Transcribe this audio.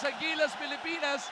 sa Gilas Pilipinas.